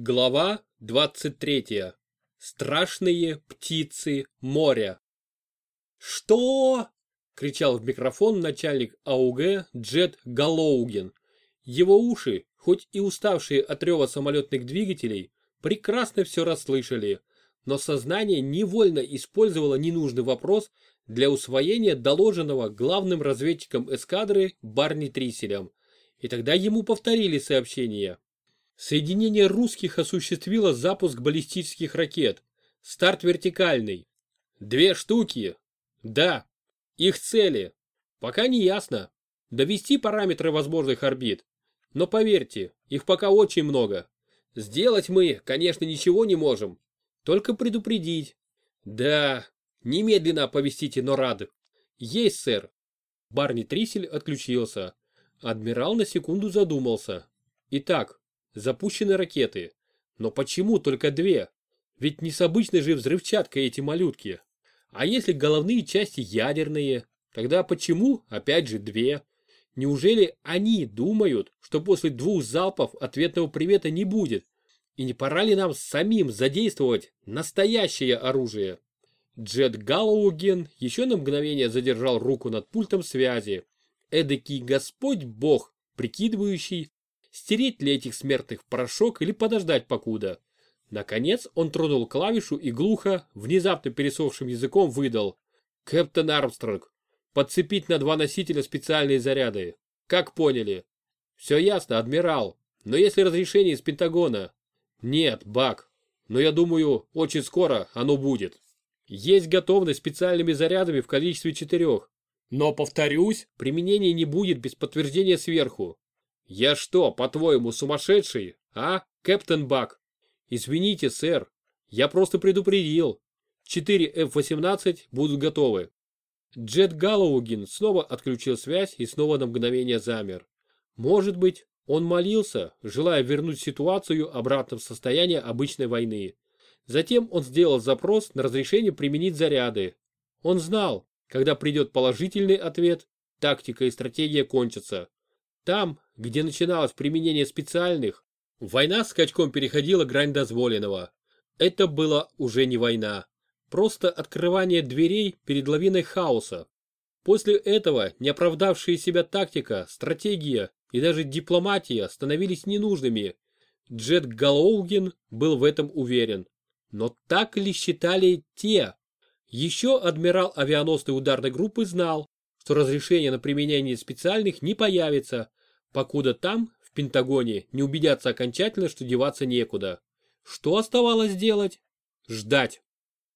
Глава 23. Страшные птицы моря. «Что?» – кричал в микрофон начальник АУГ Джет Галлоуген. Его уши, хоть и уставшие от рева самолетных двигателей, прекрасно все расслышали, но сознание невольно использовало ненужный вопрос для усвоения доложенного главным разведчиком эскадры Барни Триселем. И тогда ему повторили сообщение. Соединение русских осуществило запуск баллистических ракет. Старт вертикальный. Две штуки. Да. Их цели. Пока не ясно. Довести параметры возможных орбит. Но поверьте, их пока очень много. Сделать мы, конечно, ничего не можем. Только предупредить. Да, немедленно оповестите Норад. Есть, сэр. Барни Трисель отключился. Адмирал на секунду задумался. Итак, запущены ракеты. Но почему только две? Ведь не с обычной же взрывчаткой эти малютки. А если головные части ядерные, тогда почему опять же две? Неужели они думают, что после двух залпов ответного привета не будет? И не пора ли нам самим задействовать настоящее оружие? Джет Галлоуген еще на мгновение задержал руку над пультом связи. Эдакий Господь Бог, прикидывающий, стереть ли этих смертных в порошок или подождать покуда. Наконец он тронул клавишу и глухо, внезапно пересохшим языком выдал. «Кэптен Армстронг, подцепить на два носителя специальные заряды. Как поняли?» «Все ясно, адмирал. Но если разрешение из Пентагона?» «Нет, Бак. Но я думаю, очень скоро оно будет. Есть готовность специальными зарядами в количестве четырех. Но, повторюсь, применения не будет без подтверждения сверху. «Я что, по-твоему, сумасшедший, а, Кэптен Бак?» «Извините, сэр, я просто предупредил. Четыре F-18 будут готовы». Джет Галлоугин снова отключил связь и снова на мгновение замер. Может быть, он молился, желая вернуть ситуацию обратно в состояние обычной войны. Затем он сделал запрос на разрешение применить заряды. Он знал, когда придет положительный ответ, тактика и стратегия кончатся. Там, где начиналось применение специальных, война скачком переходила грань дозволенного. Это была уже не война, просто открывание дверей перед лавиной хаоса. После этого неоправдавшие себя тактика, стратегия и даже дипломатия становились ненужными. Джет Галлоуген был в этом уверен. Но так ли считали те? Еще адмирал авианосной ударной группы знал, что разрешение на применение специальных не появится, покуда там, в Пентагоне, не убедятся окончательно, что деваться некуда. Что оставалось делать? Ждать.